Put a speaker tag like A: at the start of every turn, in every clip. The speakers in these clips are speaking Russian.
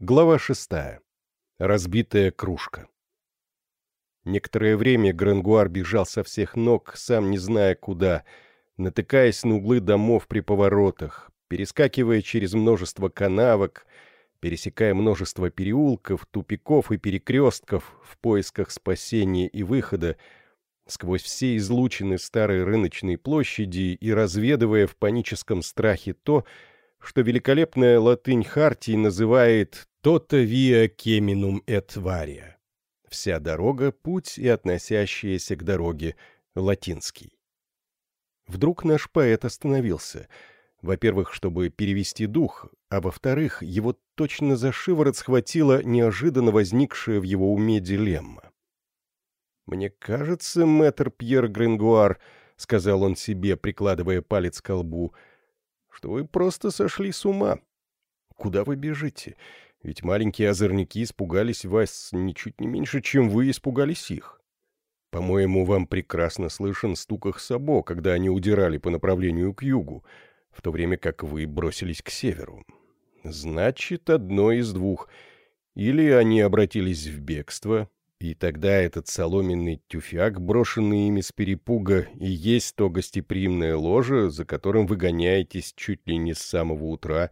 A: Глава шестая. Разбитая кружка. Некоторое время Грангуар бежал со всех ног, сам не зная куда, натыкаясь на углы домов при поворотах, перескакивая через множество канавок, пересекая множество переулков, тупиков и перекрестков в поисках спасения и выхода, сквозь все излучины старой рыночной площади и разведывая в паническом страхе то, что великолепная латынь Хартии называет «то-то виа кеминум эт вария». Вся дорога — путь и относящаяся к дороге латинский. Вдруг наш поэт остановился. Во-первых, чтобы перевести дух, а во-вторых, его точно за шиворот схватила неожиданно возникшая в его уме дилемма. «Мне кажется, мэтр Пьер Грингуар», — сказал он себе, прикладывая палец к лбу, — что вы просто сошли с ума. Куда вы бежите? Ведь маленькие озорники испугались вас ничуть не меньше, чем вы испугались их. По-моему, вам прекрасно слышен стук их сабо, когда они удирали по направлению к югу, в то время как вы бросились к северу. Значит, одно из двух. Или они обратились в бегство, и тогда этот соломенный тюфяк, брошенный ими с перепуга, и есть то гостеприимное ложе, за которым вы гоняетесь чуть ли не с самого утра,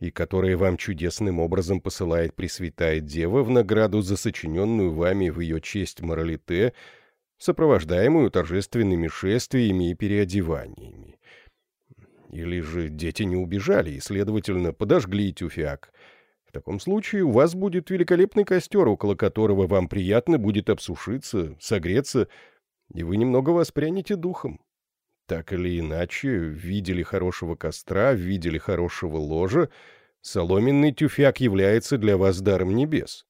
A: и которое вам чудесным образом посылает Пресвятая Дева в награду за сочиненную вами в ее честь моралите, сопровождаемую торжественными шествиями и переодеваниями. Или же дети не убежали и, следовательно, подожгли тюфяк — в таком случае у вас будет великолепный костер, около которого вам приятно будет обсушиться, согреться, и вы немного воспрянете духом. Так или иначе, видели хорошего костра, видели хорошего ложа, соломенный тюфяк является для вас даром небес.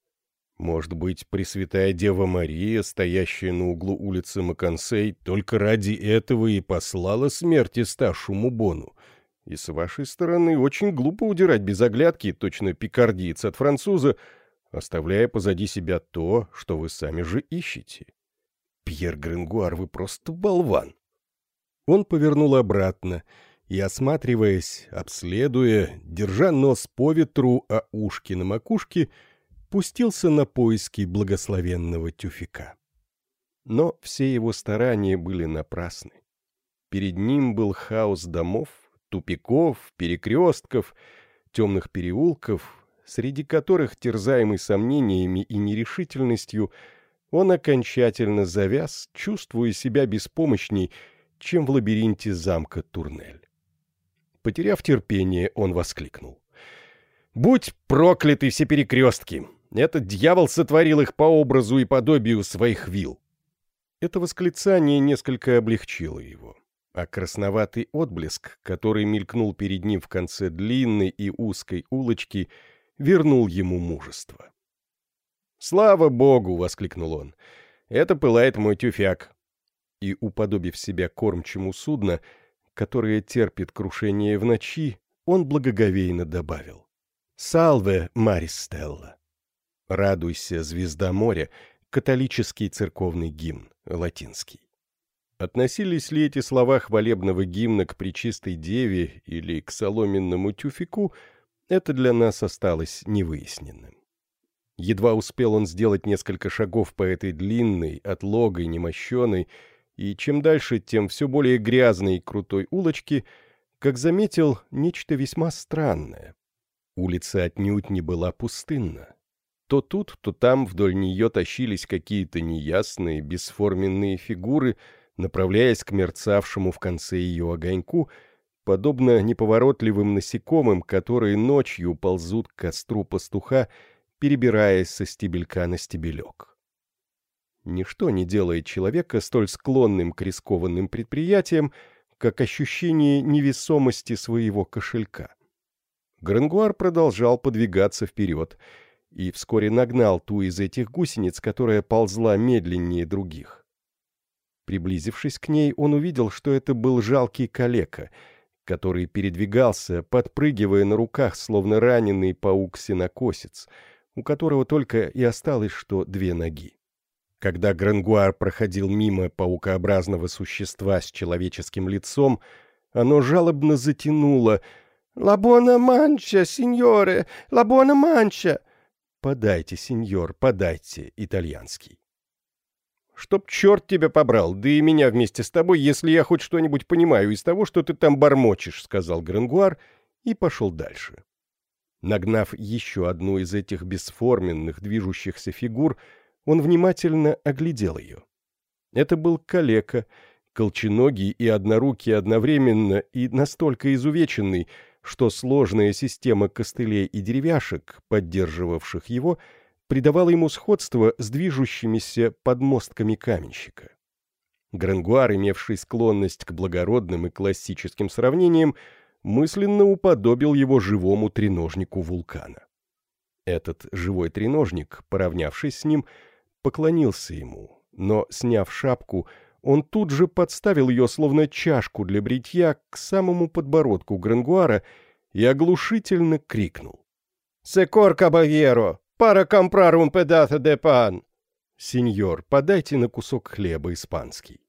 A: Может быть, Пресвятая Дева Мария, стоящая на углу улицы Макансей, только ради этого и послала смерти Сташу Мубону — и с вашей стороны очень глупо удирать без оглядки, точно пикардиец от француза, оставляя позади себя то, что вы сами же ищете. Пьер Грингуар, вы просто болван. Он повернул обратно и, осматриваясь, обследуя, держа нос по ветру, а ушки на макушке, пустился на поиски благословенного тюфика. Но все его старания были напрасны. Перед ним был хаос домов, тупиков, перекрестков, темных переулков, среди которых, терзаемый сомнениями и нерешительностью, он окончательно завяз, чувствуя себя беспомощней, чем в лабиринте замка Турнель. Потеряв терпение, он воскликнул. «Будь прокляты все перекрестки! Этот дьявол сотворил их по образу и подобию своих вил!» Это восклицание несколько облегчило его а красноватый отблеск, который мелькнул перед ним в конце длинной и узкой улочки, вернул ему мужество. «Слава богу!» — воскликнул он. «Это пылает мой тюфяк!» И, уподобив себя кормчему судна, которое терпит крушение в ночи, он благоговейно добавил. «Салве, Маристелла!» «Радуйся, звезда моря!» — католический церковный гимн, латинский. Относились ли эти слова хвалебного гимна к Пречистой Деве или к соломенному тюфику, это для нас осталось невыясненным. Едва успел он сделать несколько шагов по этой длинной, отлогой, немощеной, и чем дальше, тем все более грязной и крутой улочке, как заметил нечто весьма странное. Улица отнюдь не была пустынна. То тут, то там вдоль нее тащились какие-то неясные, бесформенные фигуры — направляясь к мерцавшему в конце ее огоньку, подобно неповоротливым насекомым, которые ночью ползут к костру пастуха, перебираясь со стебелька на стебелек. Ничто не делает человека столь склонным к рискованным предприятиям, как ощущение невесомости своего кошелька. Грангуар продолжал подвигаться вперед и вскоре нагнал ту из этих гусениц, которая ползла медленнее других. Приблизившись к ней, он увидел, что это был жалкий калека, который передвигался, подпрыгивая на руках, словно раненый паук-синокосец, у которого только и осталось что две ноги. Когда Грангуар проходил мимо паукообразного существа с человеческим лицом, оно жалобно затянуло,
B: «Лабона манча, сеньоре! Лабона манча!»
A: «Подайте, сеньор, подайте, итальянский». «Чтоб черт тебя побрал, да и меня вместе с тобой, если я хоть что-нибудь понимаю из того, что ты там бормочешь», — сказал Грангуар и пошел дальше. Нагнав еще одну из этих бесформенных движущихся фигур, он внимательно оглядел ее. Это был калека, колченогий и однорукий одновременно и настолько изувеченный, что сложная система костылей и деревяшек, поддерживавших его, придавала ему сходство с движущимися подмостками каменщика. Грангуар, имевший склонность к благородным и классическим сравнениям, мысленно уподобил его живому треножнику вулкана. Этот живой треножник, поравнявшись с ним, поклонился ему, но, сняв шапку, он тут же подставил ее, словно чашку для бритья, к самому подбородку Грангуара и оглушительно крикнул.
B: «Секор кабальеро! Пара компрар un pedazo de pan!»
A: «Сеньор, подайте на кусок хлеба испанский».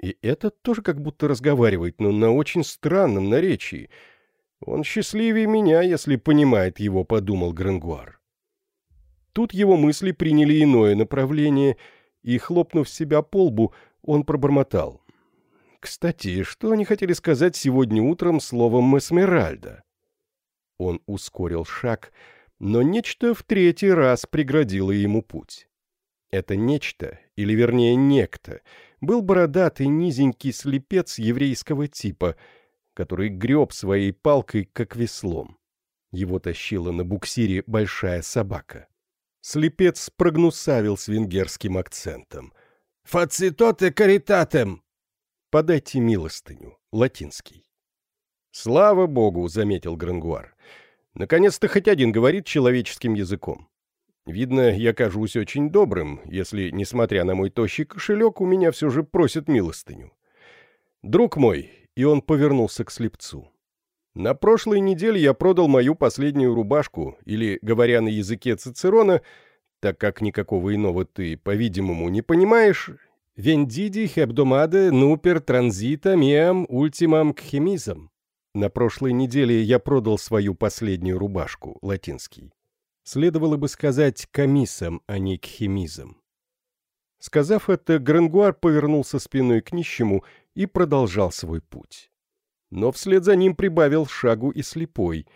A: И этот тоже как будто разговаривает, но на очень странном наречии. Он счастливее меня, если понимает его, подумал Грангуар. Тут его мысли приняли иное направление, и, хлопнув себя по лбу, он пробормотал. «Кстати, что они хотели сказать сегодня утром словом «эсмеральда»?» Он ускорил шаг, но нечто в третий раз преградило ему путь. Это нечто, или вернее некто, был бородатый низенький слепец еврейского типа, который греб своей палкой, как веслом. Его тащила на буксире большая собака. Слепец прогнусавил с венгерским акцентом.
B: «Фацитоте каритатем!»
A: «Подайте милостыню», латинский. «Слава богу», — заметил Грангуар. «Наконец-то хоть один говорит человеческим языком. Видно, я кажусь очень добрым, если, несмотря на мой тощий кошелек, у меня все же просят милостыню. Друг мой, и он повернулся к слепцу. На прошлой неделе я продал мою последнюю рубашку, или, говоря на языке Цицерона, так как никакого иного ты, по-видимому, не понимаешь, «Вендиди хебдомаде нупер транзита миам ультимам кхемизом». На прошлой неделе я продал свою последнюю рубашку, латинский. Следовало бы сказать комиссам, а не кхемизам. Сказав это, Грангуар повернулся спиной к нищему и продолжал свой путь. Но вслед за ним прибавил шагу и слепой.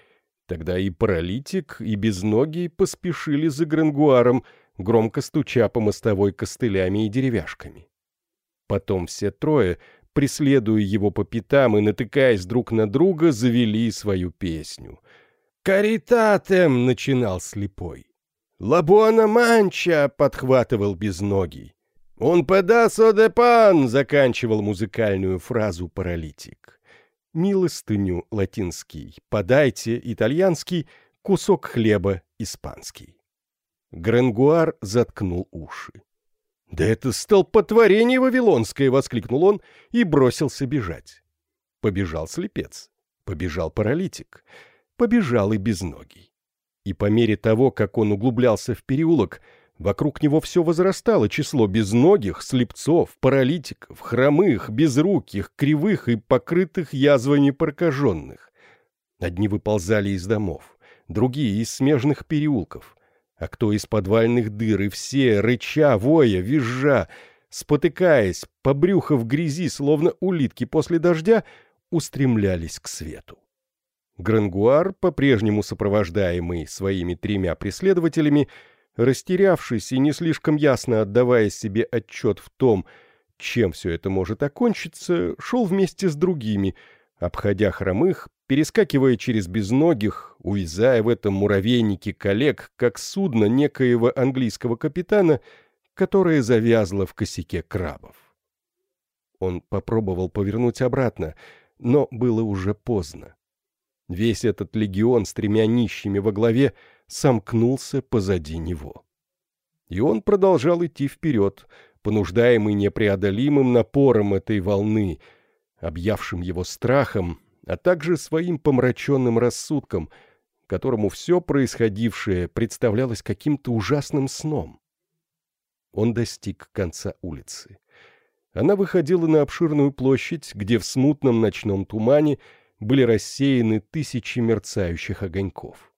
A: Тогда и паралитик, и безногий поспешили за Грангуаром, громко стуча по мостовой костылями и деревяшками. Потом все трое, преследуя его по пятам и натыкаясь друг на друга, завели свою песню — «Каритатем!» — начинал слепой. «Лабуана манча!» — подхватывал безногий. «Он педасо де пан!» — заканчивал музыкальную фразу паралитик. «Милостыню» — латинский, «подайте» — итальянский, «кусок хлеба» — испанский. Гренгуар заткнул уши. «Да это столпотворение вавилонское!» — воскликнул он и бросился бежать. Побежал слепец, побежал паралитик — побежал и безногий. И по мере того, как он углублялся в переулок, вокруг него все возрастало число безногих, слепцов, паралитиков, хромых, безруких, кривых и покрытых язвами прокаженных. Одни выползали из домов, другие — из смежных переулков, а кто из подвальных дыр, и все, рыча, воя, визжа, спотыкаясь, по брюхо в грязи, словно улитки после дождя, устремлялись к свету. Грангуар, по-прежнему сопровождаемый своими тремя преследователями, растерявшись и не слишком ясно отдавая себе отчет в том, чем все это может окончиться, шел вместе с другими, обходя хромых, перескакивая через безногих, увязая в этом муравейнике коллег, как судно некоего английского капитана, которое завязло в косяке крабов. Он попробовал повернуть обратно, но было уже поздно. Весь этот легион с тремя нищими во главе сомкнулся позади него. И он продолжал идти вперед, понуждаемый непреодолимым напором этой волны, объявшим его страхом, а также своим помраченным рассудком, которому все происходившее представлялось каким-то ужасным сном. Он достиг конца улицы. Она выходила на обширную площадь, где в смутном ночном тумане были рассеяны тысячи мерцающих огоньков.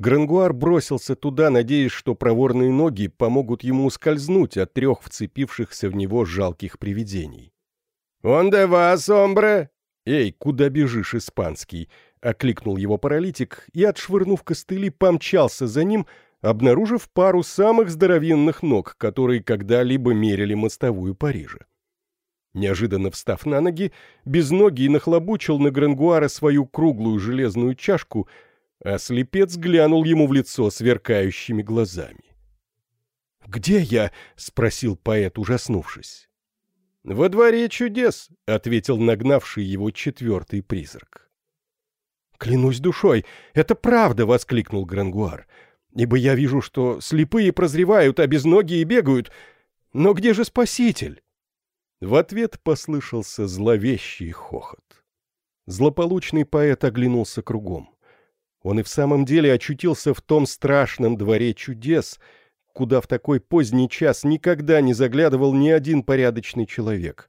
A: Грангуар бросился туда, надеясь, что проворные ноги помогут ему ускользнуть от трех вцепившихся в него жалких привидений.
B: «Он де вас, омбре?»
A: «Эй, куда бежишь, испанский?» — окликнул его паралитик и, отшвырнув костыли, помчался за ним, обнаружив пару самых здоровенных ног, которые когда-либо мерили мостовую Парижа. Неожиданно встав на ноги, безногий нахлобучил на Грангуара свою круглую железную чашку, а слепец глянул ему в лицо сверкающими глазами. «Где я?» — спросил поэт, ужаснувшись.
B: «Во дворе чудес», —
A: ответил нагнавший его четвертый призрак. «Клянусь душой, это правда!» — воскликнул Грангуар. «Ибо я вижу, что слепые прозревают, а безногие бегают. Но где же спаситель?» В ответ послышался зловещий хохот. Злополучный поэт оглянулся кругом. Он и в самом деле очутился в том страшном дворе чудес — куда в такой поздний час никогда не заглядывал ни один порядочный человек.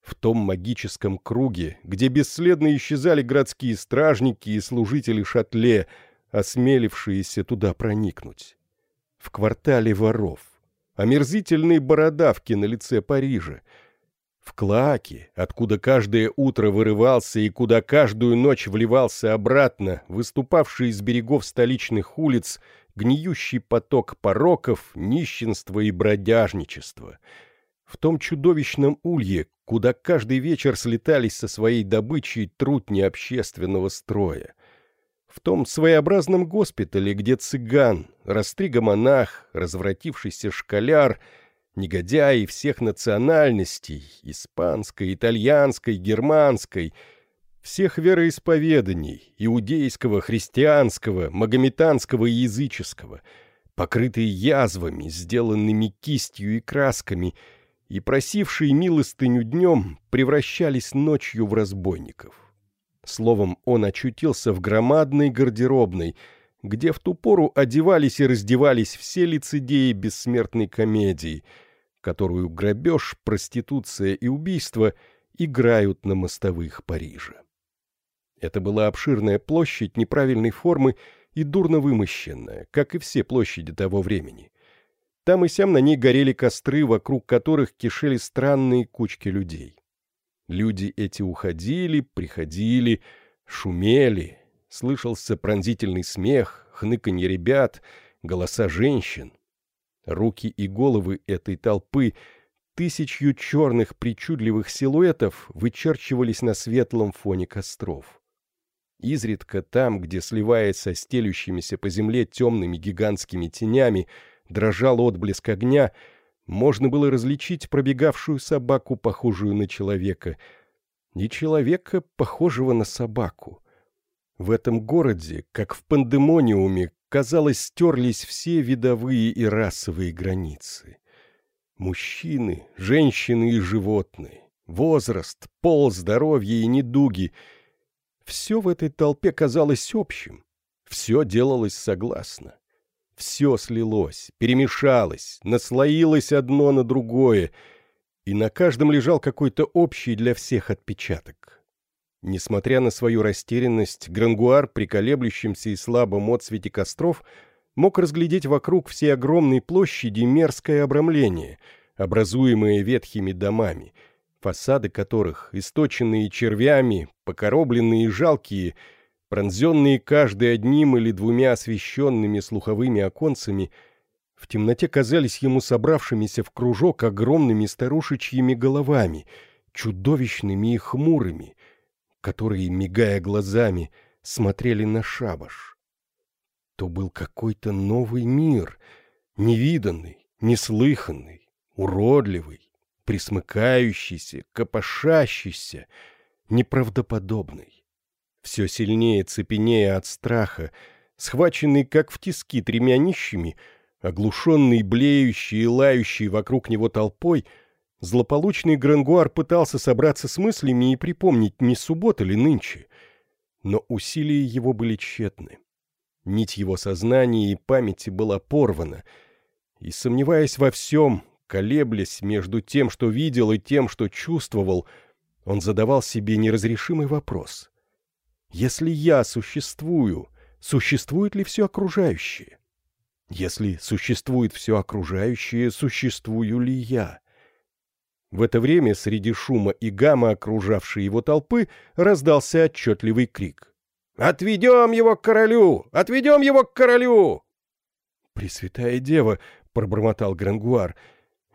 A: В том магическом круге, где бесследно исчезали городские стражники и служители шатле, осмелившиеся туда проникнуть. В квартале воров, омерзительные бородавки на лице Парижа, в Клаке, откуда каждое утро вырывался и куда каждую ночь вливался обратно, выступавший из берегов столичных улиц гниющий поток пороков, нищенства и бродяжничества. В том чудовищном улье, куда каждый вечер слетались со своей добычей трудни общественного строя. В том своеобразном госпитале, где цыган, растрига-монах, развратившийся школяр, негодяи всех национальностей, испанской, итальянской, германской — всех вероисповеданий, иудейского, христианского, магометанского и языческого, покрытые язвами, сделанными кистью и красками, и просившие милостыню днем, превращались ночью в разбойников. Словом, он очутился в громадной гардеробной, где в ту пору одевались и раздевались все лицедеи бессмертной комедии, которую грабеж, проституция и убийство играют на мостовых Парижа. Это была обширная площадь неправильной формы и дурно вымощенная, как и все площади того времени. Там и сям на ней горели костры, вокруг которых кишели странные кучки людей. Люди эти уходили, приходили, шумели, слышался пронзительный смех, хныканье ребят, голоса женщин. Руки и головы этой толпы тысячью черных причудливых силуэтов вычерчивались на светлом фоне костров. Изредка там, где, сливаясь со стелющимися по земле темными гигантскими тенями, дрожал отблеск огня, можно было различить пробегавшую собаку, похожую на человека, и человека, похожего на собаку. В этом городе, как в пандемониуме, казалось, стерлись все видовые и расовые границы. Мужчины, женщины и животные, возраст, пол, здоровье и недуги — все в этой толпе казалось общим, все делалось согласно. Все слилось, перемешалось, наслоилось одно на другое, и на каждом лежал какой-то общий для всех отпечаток. Несмотря на свою растерянность, Грангуар при колеблющемся и слабом отсвете костров мог разглядеть вокруг всей огромной площади мерзкое обрамление, образуемое ветхими домами — фасады которых, источенные червями, покоробленные и жалкие, пронзенные каждый одним или двумя освещенными слуховыми оконцами, в темноте казались ему собравшимися в кружок огромными старушечьими головами, чудовищными и хмурыми, которые, мигая глазами, смотрели на шабаш. То был какой-то новый мир, невиданный, неслыханный, уродливый, присмыкающийся, копошащийся, неправдоподобный. Все сильнее цепенея от страха, схваченный как в тиски тремя нищими, оглушенный, блеющий и лающий вокруг него толпой, злополучный Грангуар пытался собраться с мыслями и припомнить, не суббота ли нынче. Но усилия его были тщетны. Нить его сознания и памяти была порвана, и, сомневаясь во всем, Колеблясь между тем, что видел, и тем, что чувствовал, он задавал себе неразрешимый вопрос. Если я существую, существует ли все окружающее? Если существует все окружающее, существую ли я? В это время среди шума и гамма окружавшей его толпы раздался отчетливый крик. «Отведем его к королю! Отведем его к королю!» «Пресвятая дева!» — пробормотал Грангуар.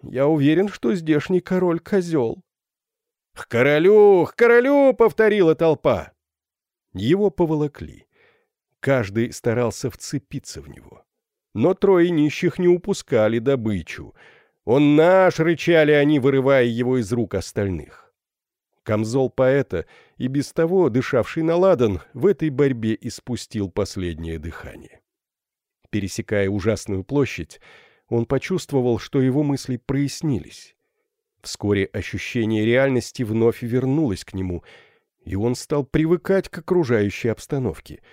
A: «Я уверен, что здешний король — козел». «К королю! К королю!» — повторила толпа. Его поволокли. Каждый старался вцепиться в него. Но трое нищих не упускали добычу. «Он наш!» — рычали они, вырывая его из рук остальных. Камзол поэта, и без того дышавший на ладан, в этой борьбе испустил последнее дыхание. Пересекая ужасную площадь, он почувствовал, что его мысли прояснились. Вскоре ощущение реальности вновь вернулось к нему, и он стал привыкать к окружающей обстановке —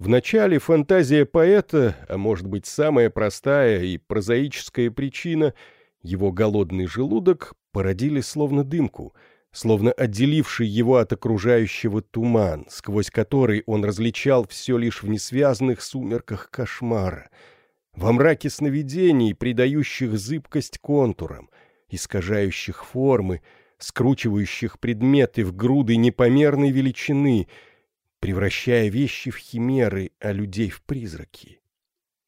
A: Вначале фантазия поэта, а может быть самая простая и прозаическая причина, его голодный желудок, породили словно дымку, словно отделивший его от окружающего туман, сквозь который он различал все лишь в несвязных сумерках кошмара, во мраке сновидений, придающих зыбкость контурам, искажающих формы, скручивающих предметы в груды непомерной величины — превращая вещи в химеры, а людей в призраки.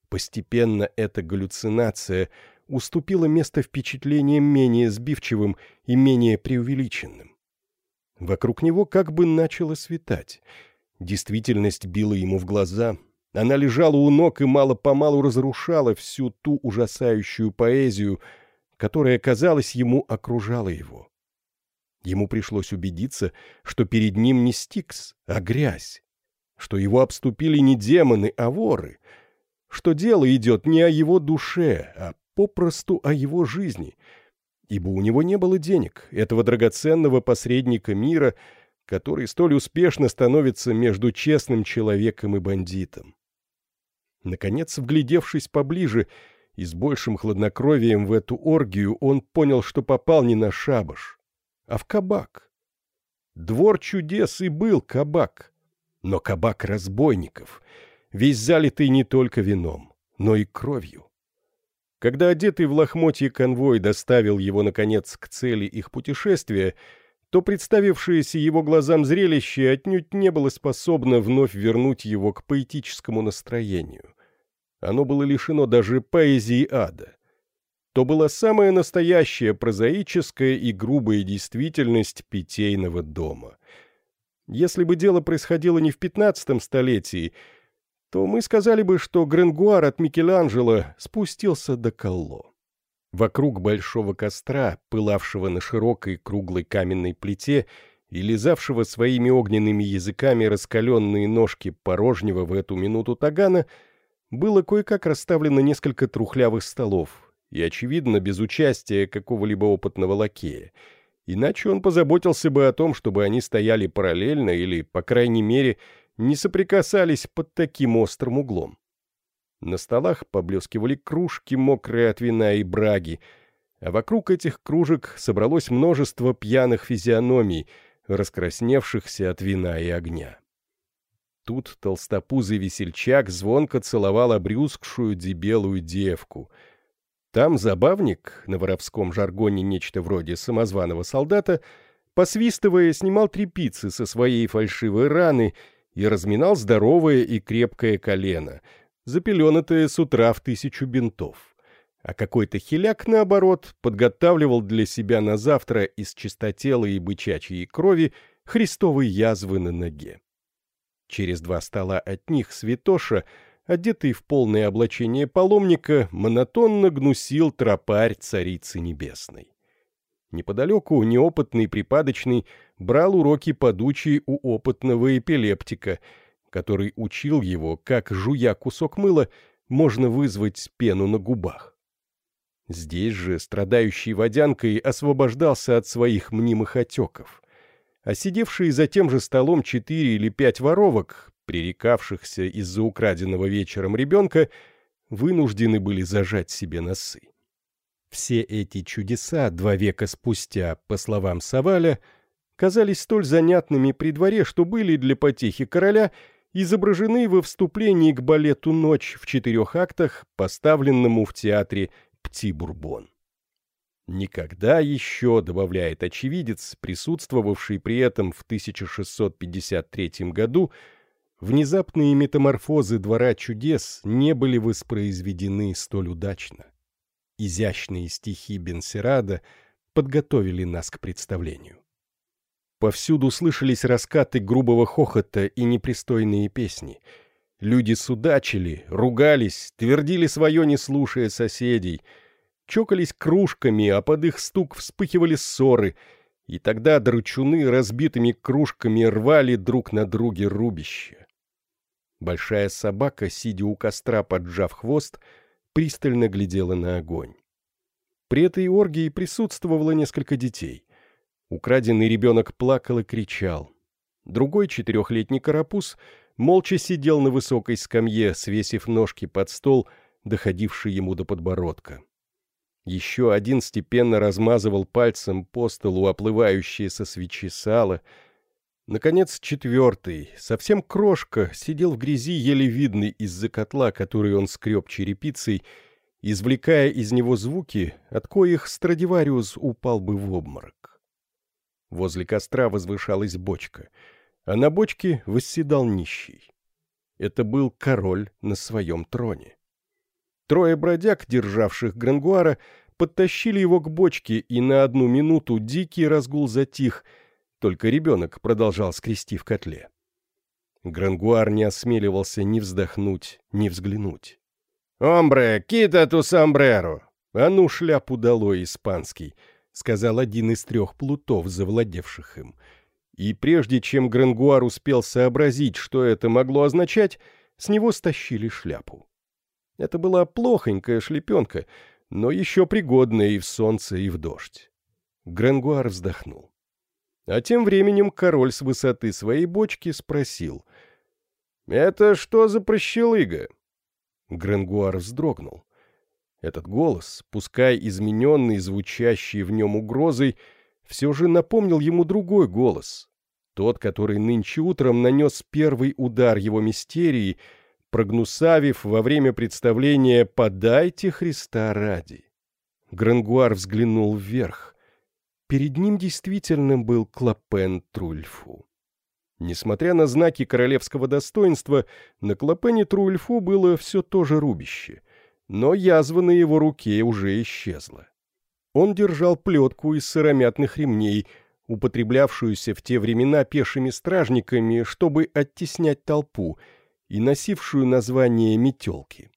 A: Постепенно эта галлюцинация уступила место впечатлениям менее сбивчивым и менее преувеличенным. Вокруг него как бы начало светать. Действительность била ему в глаза. Она лежала у ног и мало-помалу разрушала всю ту ужасающую поэзию, которая, казалось, ему окружала его. Ему пришлось убедиться, что перед ним не Стикс, а грязь, что его обступили не демоны, а воры, что дело идет не о его душе, а попросту о его жизни, ибо у него не было денег, этого драгоценного посредника мира, который столь успешно становится между честным человеком и бандитом. Наконец, вглядевшись поближе и с большим хладнокровием в эту оргию, он понял, что попал не на шабаш, а в кабак. Двор чудес и был кабак, но кабак разбойников, весь залитый не только вином, но и кровью. Когда одетый в лохмотье конвой доставил его, наконец, к цели их путешествия, то представившееся его глазам зрелище отнюдь не было способно вновь вернуть его к поэтическому настроению. Оно было лишено даже поэзии ада то была самая настоящая прозаическая и грубая действительность питейного дома. Если бы дело происходило не в пятнадцатом столетии, то мы сказали бы, что Гренгуар от Микеланджело спустился до Колло. Вокруг большого костра, пылавшего на широкой круглой каменной плите и лизавшего своими огненными языками раскаленные ножки порожнего в эту минуту тагана, было кое-как расставлено несколько трухлявых столов, и, очевидно, без участия какого-либо опытного лакея. Иначе он позаботился бы о том, чтобы они стояли параллельно или, по крайней мере, не соприкасались под таким острым углом. На столах поблескивали кружки, мокрые от вина и браги, а вокруг этих кружек собралось множество пьяных физиономий, раскрасневшихся от вина и огня. Тут толстопузый весельчак звонко целовал обрюзгшую дебелую девку — там забавник, на воровском жаргоне нечто вроде самозваного солдата, посвистывая, снимал трепицы со своей фальшивой раны и разминал здоровое и крепкое колено, запеленатое с утра в тысячу бинтов. А какой-то хиляк, наоборот, подготавливал для себя на завтра из чистотелой и бычачьей крови христовые язвы на ноге. Через два стола от них святоша — одетый в полное облачение паломника, монотонно гнусил тропарь Царицы Небесной. Неподалеку неопытный припадочный брал уроки подучий у опытного эпилептика, который учил его, как, жуя кусок мыла, можно вызвать пену на губах. Здесь же страдающий водянкой освобождался от своих мнимых отеков, а сидевшие за тем же столом четыре или пять воровок пререкавшихся из-за украденного вечером ребенка, вынуждены были зажать себе носы. Все эти чудеса два века спустя, по словам Саваля, казались столь занятными при дворе, что были для потехи короля изображены во вступлении к балету «Ночь» в четырех актах, поставленному в театре «Пти-Бурбон». Никогда еще, добавляет очевидец, присутствовавший при этом в 1653 году, внезапные метаморфозы двора чудес не были воспроизведены столь удачно. Изящные стихи Бенсерада подготовили нас к представлению. Повсюду слышались раскаты грубого хохота и непристойные песни. Люди судачили, ругались, твердили свое, не слушая соседей, чокались кружками, а под их стук вспыхивали ссоры, и тогда драчуны разбитыми кружками рвали друг на друге рубище. Большая собака, сидя у костра, поджав хвост, пристально глядела на огонь. При этой оргии присутствовало несколько детей — Украденный ребенок плакал и кричал. Другой четырехлетний карапуз молча сидел на высокой скамье, свесив ножки под стол, доходивший ему до подбородка. Еще один степенно размазывал пальцем по столу оплывающее со свечи сало. Наконец, четвертый, совсем крошка, сидел в грязи, еле видный из-за котла, который он скреб черепицей, извлекая из него звуки, от коих Страдивариус упал бы в обморок. Возле костра возвышалась бочка, а на бочке восседал нищий. Это был король на своем троне. Трое бродяг, державших Грангуара, подтащили его к бочке, и на одну минуту дикий разгул затих, только ребенок продолжал скрести в котле. Грангуар не осмеливался ни вздохнуть, ни взглянуть. «Омбре, кита ту сомбреро!» «А ну, шляпу долой, испанский!» — сказал один из трех плутов, завладевших им. И прежде чем Грангуар успел сообразить, что это могло означать, с него стащили шляпу. Это была плохонькая шлепенка, но еще пригодная и в солнце, и в дождь. Грангуар вздохнул. А тем временем король с высоты своей бочки спросил. «Это что за прощелыга?» Грангуар вздрогнул. Этот голос, пускай измененный, звучащий в нем угрозой, все же напомнил ему другой голос. Тот, который нынче утром нанес первый удар его мистерии, прогнусавив во время представления «Подайте Христа ради». Грангуар взглянул вверх. Перед ним действительно был Клопен Трульфу. Несмотря на знаки королевского достоинства, на Клопене Трульфу было все то же рубище — но язва на его руке уже исчезла. Он держал плетку из сыромятных ремней, употреблявшуюся в те времена пешими стражниками, чтобы оттеснять толпу, и носившую название «метелки».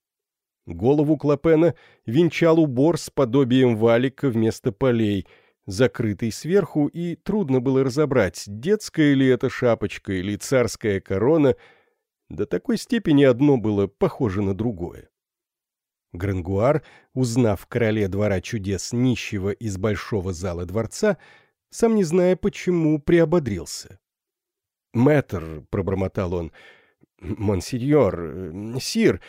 A: Голову Клопена венчал убор с подобием валика вместо полей, закрытый сверху, и трудно было разобрать, детская ли это шапочка или царская корона, до такой степени одно было похоже на другое. Грангуар, узнав короле двора чудес нищего из большого зала дворца, сам не зная почему, приободрился. «Мэтр», — пробормотал он, — «монсеньор, сир,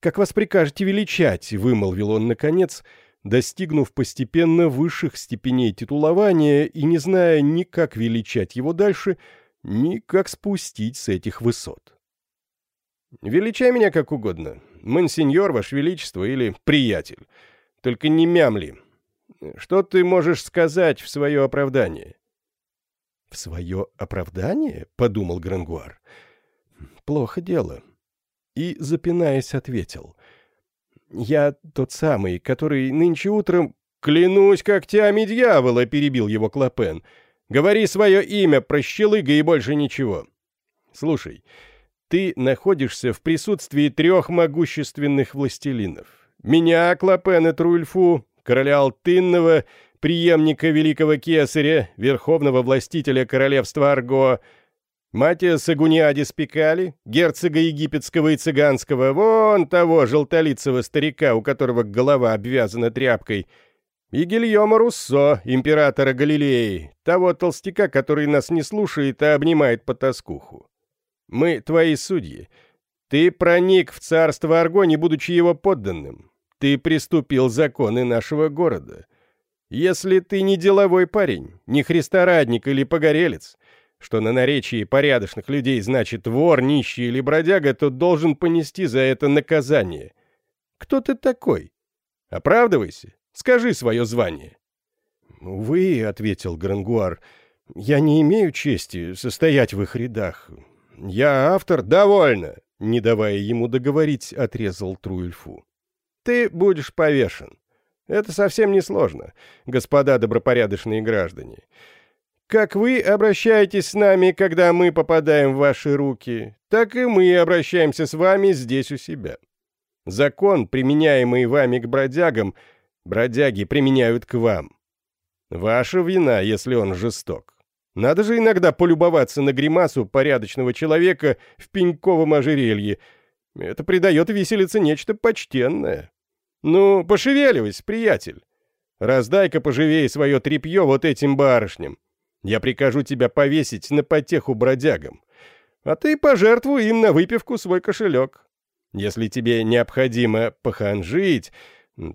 A: как вас прикажете величать?» — вымолвил он, наконец, достигнув постепенно высших степеней титулования и не зная ни как величать его дальше, ни как спустить с этих высот. «Величай меня как угодно монсеньор, ваше величество, или приятель. Только не мямли. Что ты можешь сказать в свое оправдание?» «В свое оправдание?» — подумал Грангуар. «Плохо дело». И, запинаясь, ответил. «Я тот самый, который нынче утром...» «Клянусь когтями дьявола!» — перебил его Клопен. «Говори свое имя, прощелыга и больше ничего. Слушай, ты находишься в присутствии трех могущественных властелинов. Меня, Клопена Труэльфу, короля Алтынного, преемника великого кесаря, верховного властителя королевства Арго, Матия Сагуниадис Пикали, герцога египетского и цыганского, вон того желтолицего старика, у которого голова обвязана тряпкой, и Гильома Руссо, императора Галилеи, того толстяка, который нас не слушает, а обнимает по тоскуху. Мы твои судьи. Ты проник в царство Арго, не будучи его подданным. Ты приступил законы нашего города. Если ты не деловой парень, не христорадник или погорелец, что на наречии порядочных людей значит вор, нищий или бродяга, то должен понести за это наказание. Кто ты такой? Оправдывайся, скажи свое звание.
B: «Увы», — ответил Грангуар, — «я не имею чести состоять в их рядах. Я автор...»
A: «Довольно!» — не давая ему договорить, отрезал Труэльфу. «Ты будешь повешен. Это совсем не сложно, господа добропорядочные граждане. Как вы обращаетесь с нами, когда мы попадаем в ваши руки, так и мы обращаемся с вами здесь у себя. Закон, применяемый вами к бродягам, бродяги применяют к вам. Ваша вина, если он жесток. Надо же иногда полюбоваться на гримасу порядочного человека в пеньковом ожерелье. Это придает виселице нечто почтенное. Ну, пошевеливайся, приятель. Раздай-ка поживее свое тряпье вот этим барышням. Я прикажу тебя повесить на потеху бродягам. А ты пожертвуй им на выпивку свой кошелек. Если тебе необходимо поханжить,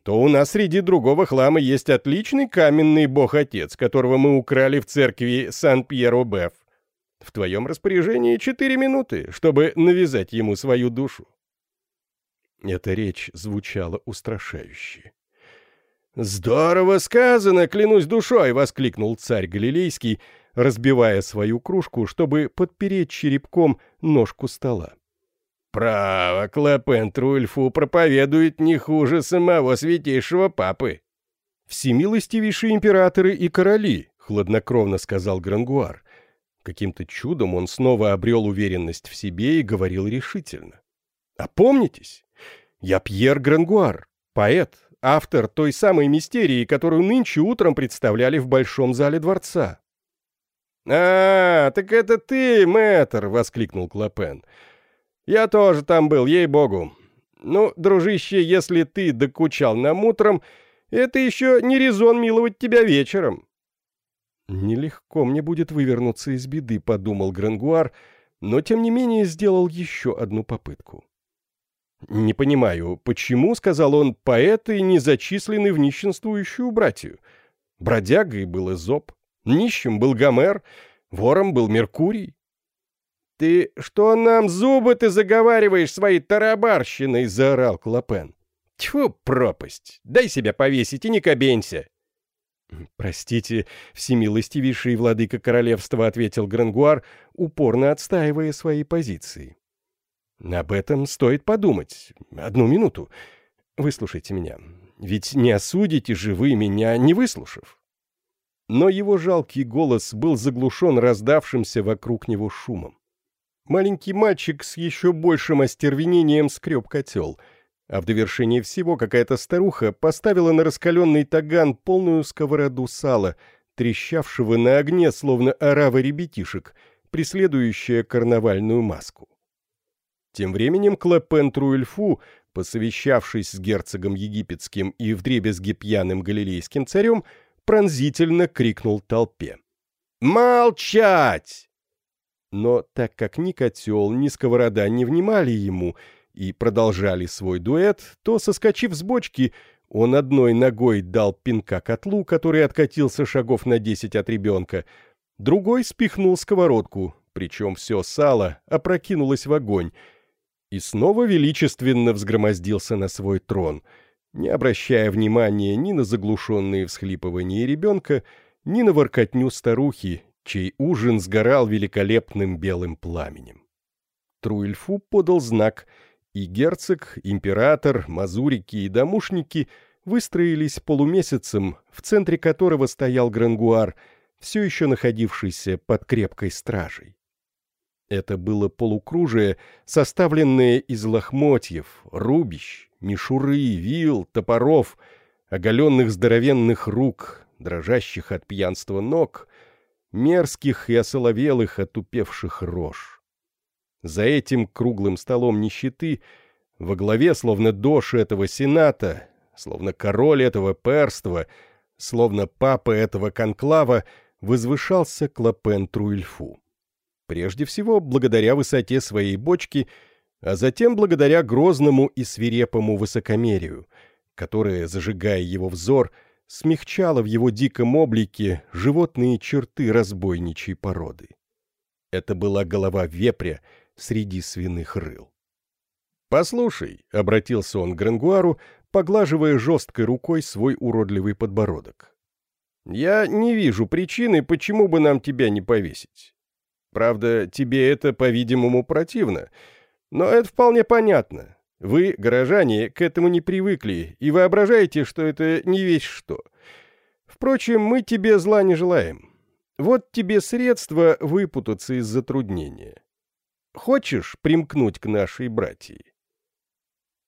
A: то у нас среди другого хлама есть отличный каменный бог-отец, которого мы украли в церкви Сан-Пьеро-Беф. В твоем распоряжении четыре минуты, чтобы навязать ему свою душу.
B: Эта речь звучала устрашающе.
A: «Здорово сказано, клянусь душой!» — воскликнул царь Галилейский, разбивая свою кружку, чтобы подпереть черепком ножку стола. «Право, Клопен Трульфу проповедует не хуже самого святейшего папы».
B: «Всемилостивейшие императоры и короли», — хладнокровно сказал Грангуар. Каким-то чудом он снова обрел уверенность в себе и говорил решительно. «Опомнитесь! Я Пьер Грангуар, поэт, автор той самой мистерии, которую нынче утром представляли в Большом зале дворца.
A: «А, так это ты, мэтр!» — воскликнул Клопен. «Я тоже там был, ей-богу. Ну, дружище, если ты докучал нам утром, это еще не резон миловать тебя вечером».
B: «Нелегко мне будет вывернуться из беды», — подумал Грангуар, но тем не менее сделал еще одну попытку. «Не понимаю, почему, — сказал он, — поэты не зачислены в нищенствующую братью? Бродягой был Эзоп, нищим был Гомер, вором был Меркурий».
A: «Ты что нам зубы ты заговариваешь своей тарабарщиной?» — заорал Клопен. «Тьфу, пропасть! Дай себя повесить и не кабенься!»
B: «Простите, всемилостивейший владыка королевства», — ответил Грангуар, упорно отстаивая свои позиции. Об этом стоит подумать. Одну минуту. Выслушайте меня. Ведь не осудите же вы меня, не выслушав. Но его жалкий голос был заглушен раздавшимся вокруг него шумом. Маленький мальчик с еще большим остервенением скреб котел, а в довершение всего какая-то старуха поставила на раскаленный таган полную сковороду сала, трещавшего на огне, словно орава ребятишек, преследующая карнавальную маску. Тем временем Клепен Труэльфу, посовещавшись с герцогом египетским и вдребезги пьяным галилейским царем, пронзительно крикнул толпе.
A: «Молчать!»
B: Но так как ни котел, ни сковорода не внимали ему и продолжали свой дуэт, то, соскочив с бочки, он одной ногой дал пинка котлу, который откатился шагов на десять от ребенка, другой спихнул сковородку, причем все сало опрокинулось в огонь, и снова величественно взгромоздился на свой трон, не обращая внимания ни на заглушенные всхлипывания ребенка, ни на воркотню старухи, чей ужин сгорал великолепным белым пламенем. Труильфу подал знак, и герцог, император, мазурики и домушники выстроились полумесяцем, в центре которого стоял Грангуар, все еще находившийся под крепкой стражей. Это было полукружие, составленное из лохмотьев, рубищ, мишуры, вил, топоров, оголенных здоровенных рук, дрожащих от пьянства ног, мерзких и осоловелых отупевших рож. За этим круглым столом нищеты, во главе, словно дошь этого сената, словно король этого перства, словно папа этого конклава, возвышался Клопен Труильфу. Прежде всего, благодаря высоте своей бочки, а затем благодаря грозному и свирепому высокомерию, которое, зажигая его взор, смягчало в его диком облике животные черты разбойничьей породы. Это была голова вепря среди свиных рыл. «Послушай», — обратился он к Грангуару, поглаживая жесткой рукой свой уродливый подбородок. «Я не вижу причины, почему бы нам тебя не повесить. Правда, тебе это, по-видимому, противно, но это вполне понятно. Вы, горожане, к этому не привыкли и воображаете, что это не весь что. Впрочем, мы тебе зла не желаем. Вот тебе средства выпутаться из затруднения. Хочешь примкнуть к нашей братьи?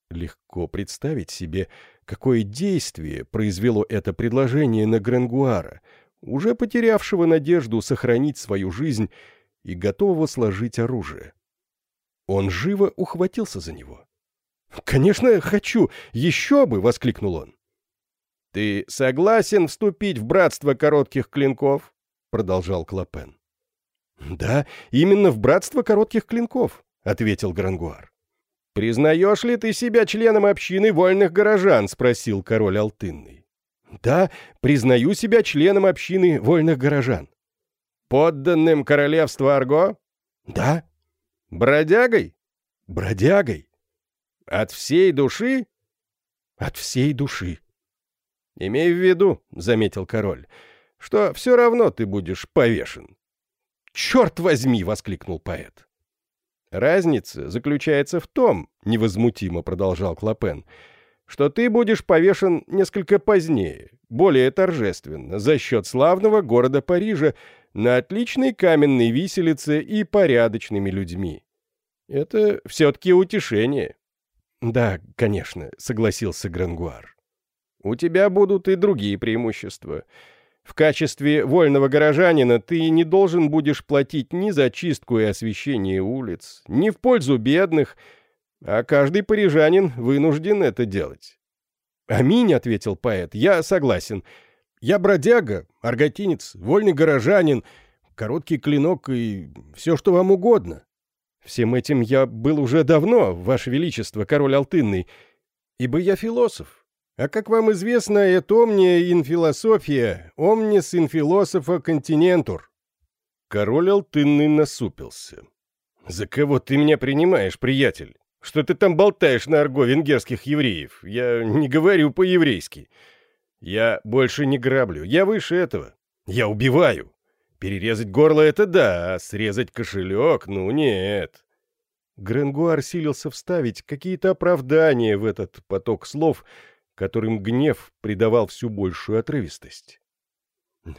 B: Легко представить себе, какое действие произвело это предложение на Гренгуара, уже потерявшего надежду сохранить свою жизнь и готового сложить оружие. Он живо ухватился за него. «Конечно, хочу! Еще бы!» — воскликнул он. «Ты согласен вступить в братство коротких клинков?» — продолжал Клопен. «Да, именно в братство коротких клинков», — ответил Грангуар. «Признаешь ли ты себя членом общины вольных горожан?» — спросил король Алтынный. «Да, признаю себя членом общины вольных горожан». «Подданным королевства Арго?» «Да». «Бродягой?» «Бродягой». «От всей души?» «От всей души». «Имей в виду», — заметил король, — «что все равно ты будешь повешен». «Черт возьми!» — воскликнул поэт. «Разница заключается в том, — невозмутимо продолжал Клопен, — что ты будешь повешен несколько позднее, более торжественно, за счет славного города Парижа, на отличной каменной виселице и порядочными людьми. Это все-таки утешение. «Да, конечно», — согласился Грангуар. «У тебя будут и другие преимущества. В качестве вольного горожанина ты не должен будешь платить ни за чистку и освещение улиц, ни в пользу бедных, а каждый парижанин вынужден это делать». «Аминь», — ответил поэт, — «я согласен. Я бродяга, арготинец, вольный горожанин, короткий клинок и все, что вам угодно. Всем этим я был уже давно, Ваше Величество, король Алтынный, ибо я философ. А как вам известно, это омния ин философия, omnis философа континентур. Король Алтынный насупился. «За кого ты меня принимаешь, приятель? Что ты там болтаешь на арго венгерских евреев? Я не говорю по-еврейски. Я больше не граблю, я выше этого. Я убиваю. Перерезать горло — это да, а срезать кошелек — ну нет. Гренгуар силился вставить какие-то оправдания в этот поток слов, которым гнев придавал всю большую отрывистость.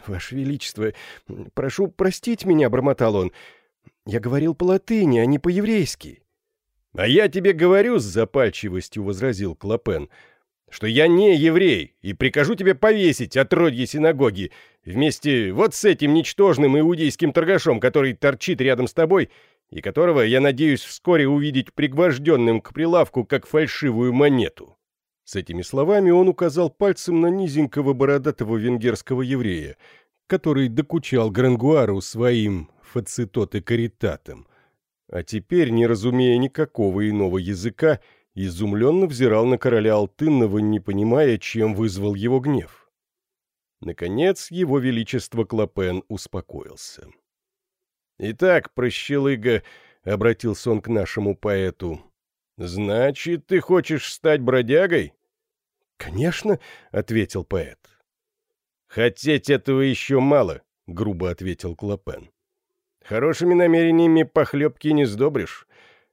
B: «Ваше Величество, прошу простить меня», — бормотал он. «Я говорил по-латыни, а не по-еврейски». «А я тебе говорю», — с запальчивостью возразил Клопен, — что я не еврей и прикажу тебе повесить отродье синагоги вместе вот с этим ничтожным иудейским торгашом, который торчит рядом с тобой и которого я надеюсь вскоре увидеть пригвожденным к прилавку как фальшивую монету». С этими словами он указал пальцем на низенького бородатого венгерского еврея, который докучал Грангуару своим фацитот а теперь, не разумея никакого иного языка, изумленно взирал на короля Алтынного, не понимая, чем вызвал его гнев. Наконец, его величество Клопен успокоился. «Итак, прощелыга», — обратился он к нашему поэту, — «значит, ты хочешь стать бродягой?» «Конечно», — ответил поэт. «Хотеть этого еще мало», — грубо ответил Клопен. «Хорошими намерениями похлебки не сдобришь.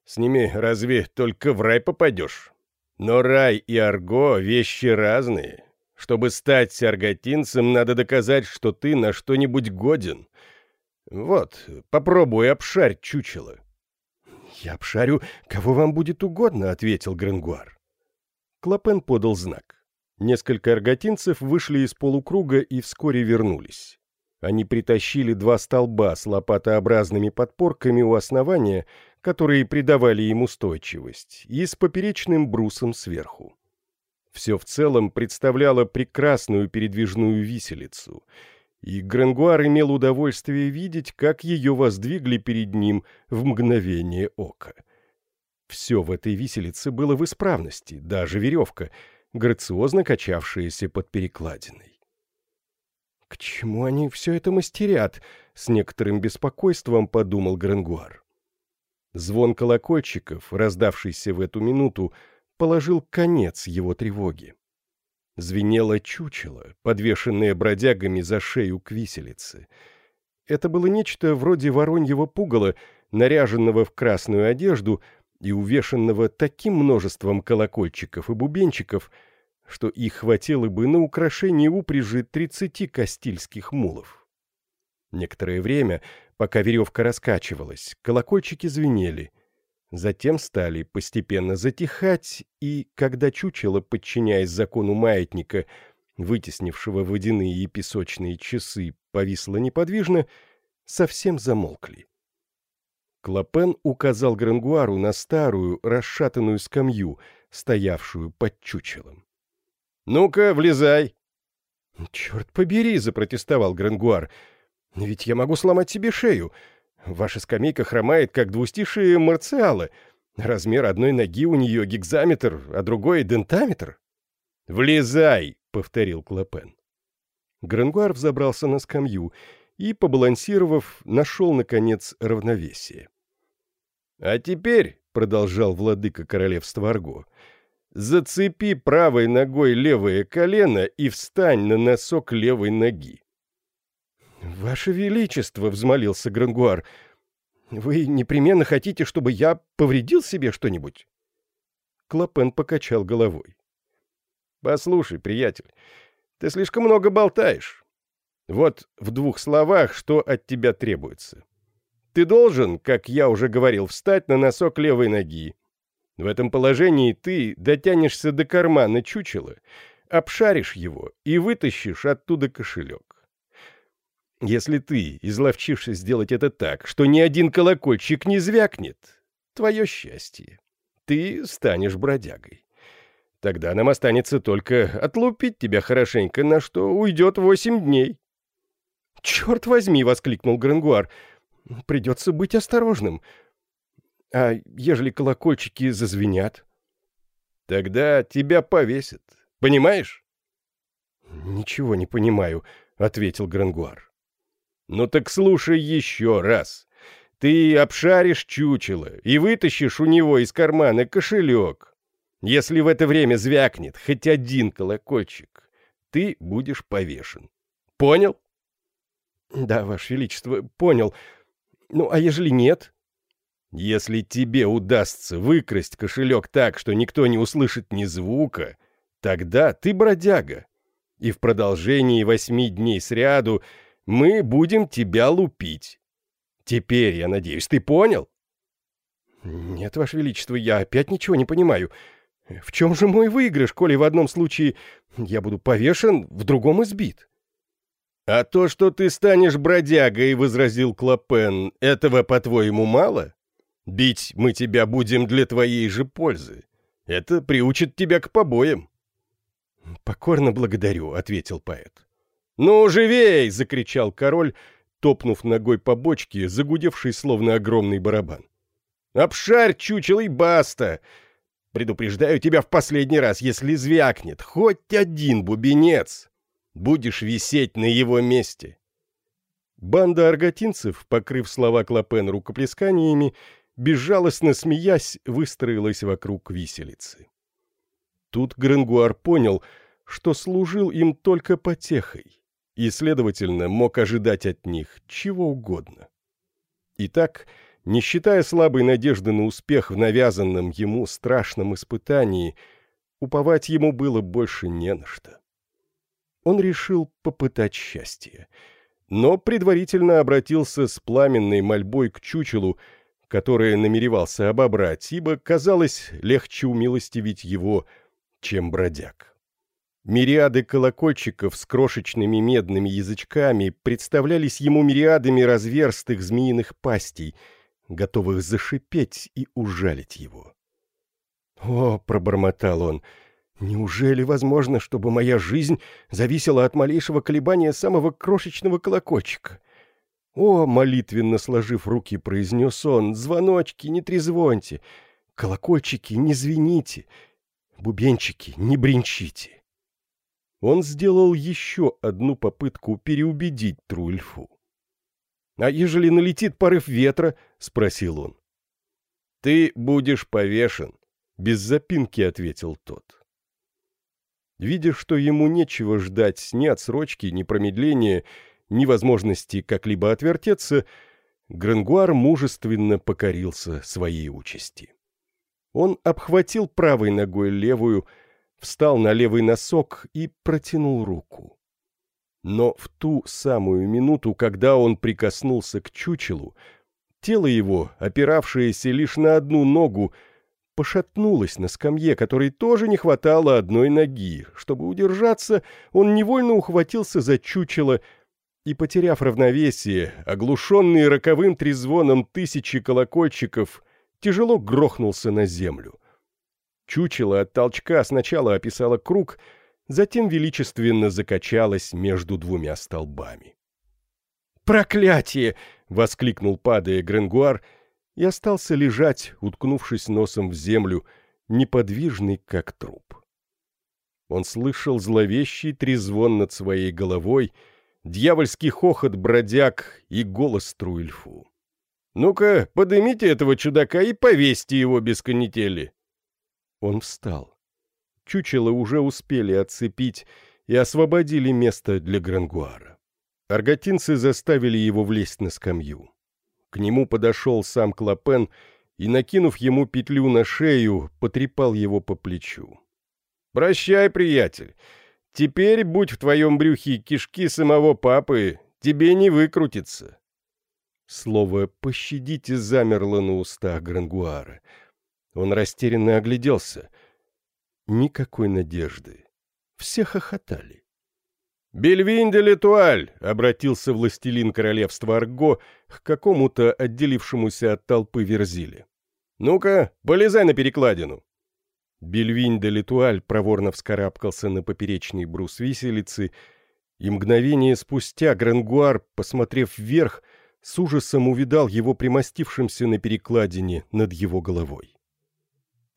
B: С ними разве только в рай попадешь? Но рай и арго — вещи разные. Чтобы стать арготинцем, надо доказать, что ты на что-нибудь годен. Вот, попробуй обшарь чучело. — Я обшарю, кого вам будет угодно, — ответил Гренгуар. Клопен подал знак. Несколько арготинцев вышли из полукруга и вскоре вернулись. Они притащили два столба с лопатообразными подпорками у основания, которые придавали им устойчивость, и с поперечным брусом сверху. Все в целом представляло прекрасную передвижную виселицу, и Грангуар имел удовольствие видеть, как ее воздвигли перед ним в мгновение ока. Все в этой виселице было в исправности, даже веревка, грациозно качавшаяся под перекладиной. К чему они все это мастерят? С некоторым беспокойством подумал Грангуар. Звон колокольчиков, раздавшийся в эту минуту, положил конец его тревоге. Звенело чучело, подвешенное бродягами за шею к виселице. Это было нечто вроде вороньего пугала, наряженного в красную одежду и увешанного таким множеством колокольчиков и бубенчиков, что их хватило бы на украшение упряжи тридцати кастильских мулов. Некоторое время, пока веревка раскачивалась, колокольчики звенели. Затем стали постепенно затихать, и, когда чучело, подчиняясь закону маятника, вытеснившего водяные и песочные часы, повисло неподвижно, совсем замолкли. Клопен указал Грангуару на старую, расшатанную скамью, стоявшую под чучелом. «Ну-ка, влезай!» «Черт побери!» — запротестовал Грангуар. «Ведь я могу сломать себе шею. Ваша скамейка хромает, как двустишие марциала. Размер одной ноги у нее гигзаметр, а другой — дентаметр».
A: «Влезай!» — повторил Клопен.
B: Грангуар взобрался на скамью и, побалансировав, нашел, наконец, равновесие.
A: «А теперь», — продолжал владыка королевства Арго, — Зацепи правой ногой левое колено и встань на носок левой ноги.
B: «Ваше Величество!» — взмолился Грангуар. «Вы непременно хотите, чтобы я повредил себе что-нибудь?» Клопен покачал головой.
A: «Послушай, приятель, ты слишком много болтаешь. Вот в двух словах, что от тебя требуется. Ты должен, как я уже говорил, встать на носок левой ноги, в этом положении ты дотянешься до кармана чучела, обшаришь его и вытащишь оттуда кошелек. Если ты изловчишься сделать это так, что ни один колокольчик не звякнет, твое счастье. Ты станешь бродягой. Тогда нам останется только отлупить тебя хорошенько, на что уйдет восемь дней.
B: «Черт возьми!» — воскликнул Грангуар. «Придется быть осторожным. А ежели колокольчики зазвенят?
A: Тогда тебя повесят. Понимаешь?
B: Ничего не понимаю, ответил Грангуар.
A: Ну так слушай еще раз. Ты обшаришь чучело и вытащишь у него из кармана кошелек. Если в это время звякнет хоть один колокольчик, ты будешь повешен. Понял?
B: Да, Ваше Величество, понял. Ну, а ежели нет?
A: Если тебе удастся выкрасть кошелек так, что никто не услышит ни звука, тогда ты бродяга. И в продолжении восьми дней сряду мы будем тебя лупить. Теперь, я надеюсь, ты понял?
B: Нет, Ваше Величество, я опять ничего не понимаю. В чем же мой выигрыш, коли в одном случае я буду повешен, в другом избит?
A: А то, что ты станешь бродягой, — возразил Клопен, — этого, по-твоему, мало? Бить мы тебя будем для твоей же пользы. Это приучит тебя к побоям.
B: «Покорно благодарю», — ответил поэт.
A: «Ну, живей!» — закричал король, топнув ногой по бочке, загудевший словно огромный барабан. «Обшарь, чучелый баста! Предупреждаю тебя в последний раз, если звякнет хоть один бубенец, будешь висеть на его месте».
B: Банда арготинцев, покрыв слова Клопен рукоплесканиями, безжалостно смеясь, выстроилась вокруг виселицы. Тут Гренгуар понял, что служил им только потехой, и, следовательно, мог ожидать от них чего угодно. Итак, не считая слабой надежды на успех в навязанном ему страшном испытании, уповать ему было больше не на что. Он решил попытать счастье, но предварительно обратился с пламенной мольбой к чучелу, которое намеревался обобрать, ибо казалось легче умилостивить его, чем бродяг. Мириады колокольчиков с крошечными медными язычками представлялись ему мириадами разверстых змеиных пастей, готовых зашипеть и ужалить его. «О!» — пробормотал он. «Неужели возможно, чтобы моя жизнь зависела от малейшего колебания самого крошечного колокольчика?» «О!» — молитвенно сложив руки, произнес он. «Звоночки, не трезвоньте! Колокольчики, не звените! Бубенчики, не бренчите!» Он сделал еще одну попытку переубедить Труэльфу. «А ежели налетит порыв ветра?» — спросил он. «Ты будешь повешен», — без запинки ответил тот. Видя, что ему нечего ждать ни отсрочки, ни промедления, ни возможности как-либо отвертеться, Грангуар мужественно покорился своей участи. Он обхватил правой ногой левую, встал на левый носок и протянул руку. Но в ту самую минуту, когда он прикоснулся к чучелу, тело его, опиравшееся лишь на одну ногу, пошатнулось на скамье, которой тоже не хватало одной ноги. Чтобы удержаться, он невольно ухватился за чучело и, потеряв равновесие, оглушенный роковым трезвоном тысячи колокольчиков, тяжело грохнулся на землю. Чучело от толчка сначала описало круг, затем величественно закачалось между двумя столбами. «Проклятие!» — воскликнул, падая Гренгуар, и остался лежать, уткнувшись носом в землю, неподвижный, как труп. Он слышал зловещий трезвон над своей головой, дьявольский хохот бродяг и голос Труэльфу. «Ну-ка, подымите этого чудака и повесьте его без канители!» Он встал. Чучело уже успели отцепить и освободили место для Грангуара. Арготинцы заставили его влезть на скамью. К нему подошел сам Клопен и, накинув ему петлю на шею, потрепал его по плечу. «Прощай, приятель. Теперь, будь в твоем брюхе кишки самого папы, тебе не выкрутиться». Слово «пощадите» замерло на устах Грангуара — он растерянно огляделся. Никакой надежды. Все хохотали. «Бельвин де Летуаль!» — обратился властелин королевства Арго к какому-то отделившемуся от толпы Верзиле. «Ну-ка, полезай на перекладину!» Бельвин де Летуаль проворно вскарабкался на поперечный брус виселицы, и мгновение спустя Грангуар, посмотрев вверх, с ужасом увидал его примостившимся на перекладине над его головой.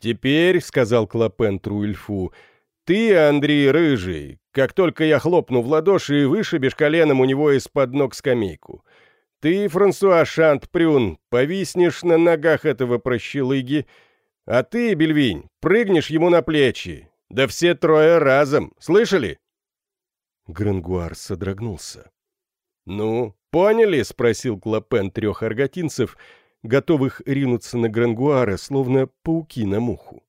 B: «Теперь», — сказал Клопен Труэльфу, — «ты, Андрей Рыжий, как только я хлопну в ладоши, вышибешь коленом у него из-под ног скамейку. Ты, Франсуа Шант-Прюн, повиснешь на ногах этого прощелыги, а ты, Бельвинь, прыгнешь ему на плечи. Да все трое разом, слышали?» Грангуар содрогнулся. «Ну, поняли?» — спросил Клопен трех арготинцев — готовых ринуться на Грангуара, словно пауки на муху.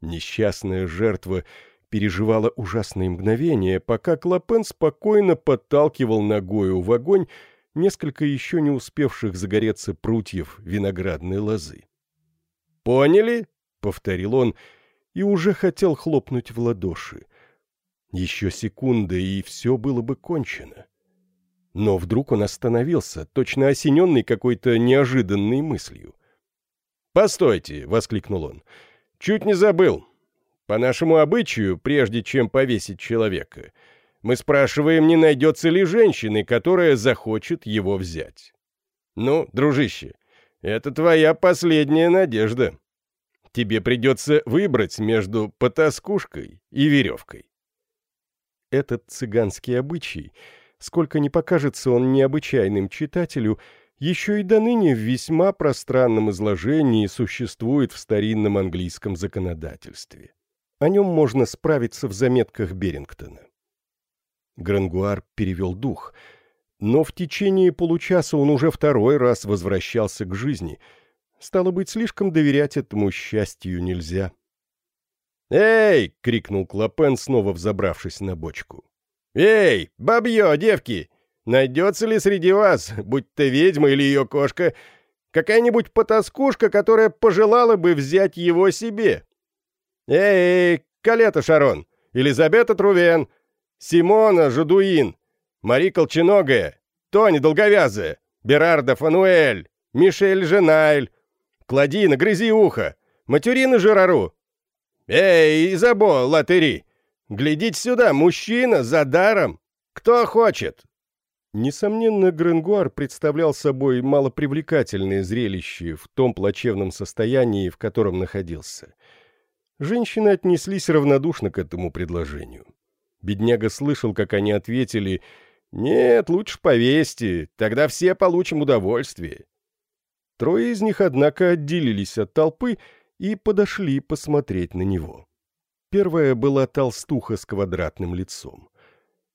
B: Несчастная жертва переживала ужасные мгновения, пока Клопен спокойно подталкивал ногою в огонь несколько еще не успевших загореться прутьев виноградной лозы. «Поняли?» — повторил он, и уже хотел хлопнуть в ладоши. Еще секунда, и все было бы кончено. Но вдруг он остановился, точно осененный какой-то неожиданной мыслью. «Постойте!» — воскликнул он. «Чуть не забыл. По нашему обычаю, прежде чем повесить человека, мы спрашиваем, не найдется ли женщины, которая захочет его взять. Ну, дружище, это твоя последняя надежда. Тебе придется выбрать между потаскушкой и веревкой». Этот цыганский обычай — сколько не покажется он необычайным читателю, еще и до ныне в весьма пространном изложении существует в старинном английском законодательстве. О нем можно справиться в заметках Берингтона. Грангуар перевел дух, но в течение получаса он уже второй раз возвращался к жизни. Стало быть, слишком доверять этому счастью нельзя. «Эй!» — крикнул Клопен, снова взобравшись на бочку. «Эй, бабье, девки! Найдется ли среди вас, будь то ведьма или ее кошка, какая-нибудь потаскушка, которая пожелала бы взять его себе? Эй, Калета Шарон, Елизабета Трувен, Симона Жудуин, Мари Колченогая, Тони Долговязая, Берарда Фануэль, Мишель Женайль, Кладина, грызи ухо, Матюрина Жирару. Эй, Изабо, Латери, Глядите сюда, мужчина, за даром! Кто хочет?» Несомненно, Гренгуар представлял собой малопривлекательное зрелище в том плачевном состоянии, в котором находился. Женщины отнеслись равнодушно к этому предложению.
A: Бедняга слышал, как они ответили «Нет, лучше повесьте, тогда все получим удовольствие». Трое из них, однако, отделились от толпы и подошли посмотреть на него. Первая была толстуха с квадратным лицом.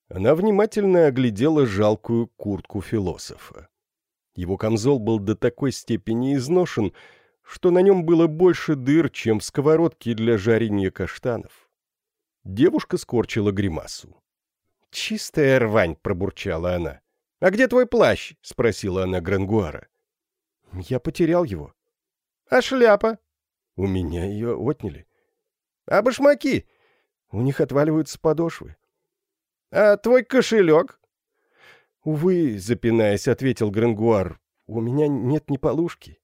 A: Она внимательно оглядела жалкую куртку философа. Его камзол был до такой степени изношен, что на нем было больше дыр, чем в сковородке для жарения каштанов. Девушка скорчила гримасу. «Чистая рвань!» — пробурчала она. «А где твой плащ?» — спросила она Грангуара. «Я потерял его». «А шляпа?» «У меня ее отняли». «А башмаки?» «У них отваливаются подошвы». «А твой кошелек?» «Увы», — запинаясь, ответил Грангуар, — «у меня нет ни полушки».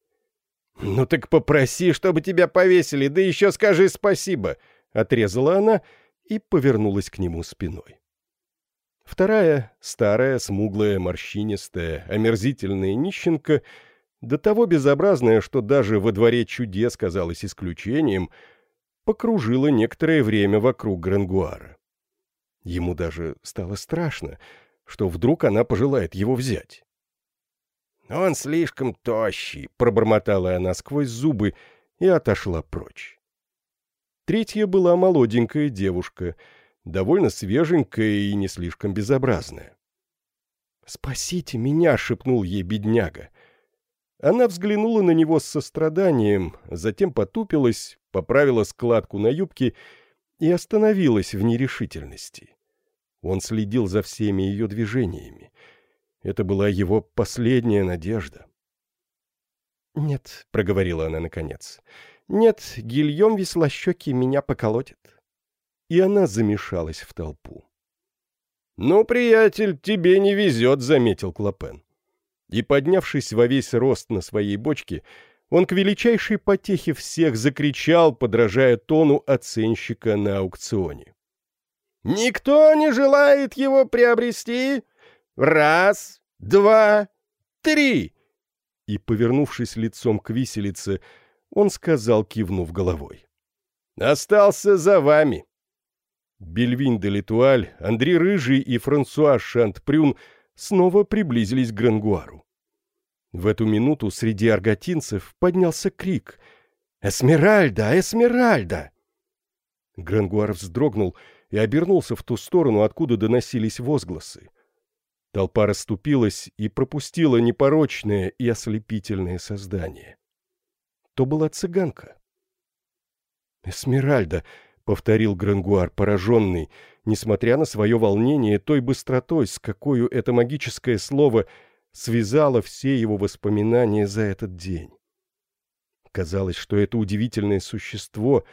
A: «Ну так попроси, чтобы тебя повесили, да еще скажи спасибо», — отрезала она и повернулась к нему спиной. Вторая, старая, смуглая, морщинистая, омерзительная нищенка, до того безобразная, что даже во дворе чудес казалось исключением, покружила некоторое время вокруг Грангуара. Ему даже стало страшно, что вдруг она пожелает его взять. «Он слишком тощий», — пробормотала она сквозь зубы и отошла прочь. Третья была молоденькая девушка, довольно свеженькая и не слишком безобразная. «Спасите меня!» — шепнул ей бедняга. Она взглянула на него с состраданием, затем потупилась, поправила складку на юбке и остановилась в нерешительности. Он следил за всеми ее движениями. Это была его последняя надежда. «Нет», — проговорила она наконец, — «нет, Гильем Веслощекий меня поколотит». И она замешалась в толпу. «Ну, приятель, тебе не везет», — заметил Клопен. И, поднявшись во весь рост на своей бочке, он к величайшей потехе всех закричал, подражая тону оценщика на аукционе. «Никто не желает его приобрести? Раз, два, три!» И, повернувшись лицом к виселице, он сказал, кивнув головой. «Остался за вами!» Бельвин де Литуаль, Андрей Рыжий и Франсуа Шант-Прюн снова приблизились к Грангуару. В эту минуту среди арготинцев поднялся крик «Эсмеральда! Эсмеральда!» Грангуар вздрогнул и обернулся в ту сторону, откуда доносились возгласы. Толпа расступилась и пропустила непорочное и ослепительное создание. То была цыганка. «Эсмеральда!» — повторил Грангуар, пораженный, несмотря на свое волнение той быстротой, с какой это магическое слово связало все его воспоминания за этот день. Казалось, что это удивительное существо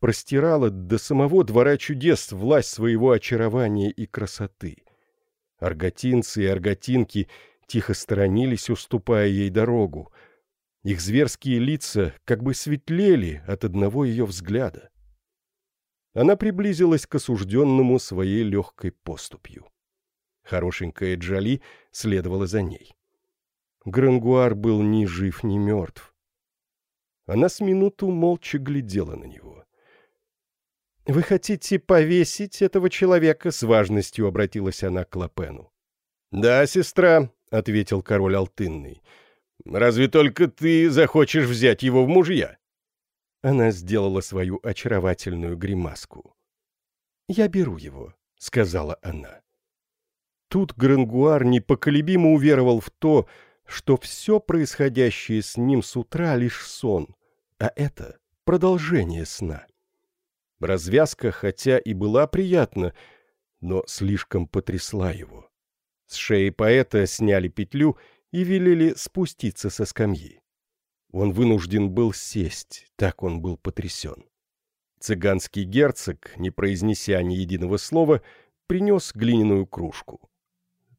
A: простирало до самого двора чудес власть своего очарования и красоты. Арготинцы и арготинки тихо сторонились, уступая ей дорогу. Их зверские лица как бы светлели от одного ее взгляда. Она приблизилась к осужденному своей легкой поступью. Хорошенькая Джоли следовала за ней. Грангуар был ни жив, ни мертв. Она с минуту молча глядела на него. «Вы хотите повесить этого человека?» — с важностью обратилась она к Лапену. «Да, сестра», — ответил король Алтынный. «Разве только ты захочешь взять его в мужья?» Она сделала свою очаровательную гримаску. «Я беру его», — сказала она. Тут Грангуар непоколебимо уверовал в то, что все происходящее с ним с утра лишь сон, а это продолжение сна. Развязка, хотя и была приятна, но слишком потрясла его. С шеи поэта сняли петлю и велели спуститься со скамьи. Он вынужден был сесть, так он был потрясен. Цыганский герцог, не произнеся ни единого слова, принес глиняную кружку.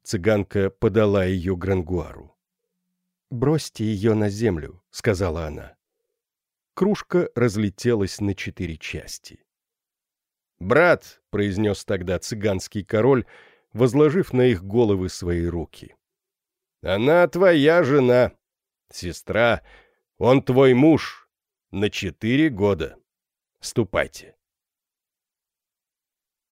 A: Цыганка подала ее Грангуару. «Бросьте ее на землю», — сказала она. Кружка разлетелась на четыре части. «Брат», — произнес тогда цыганский король, возложив на их головы свои руки. «Она твоя жена, сестра, он твой муж на четыре года. Ступайте».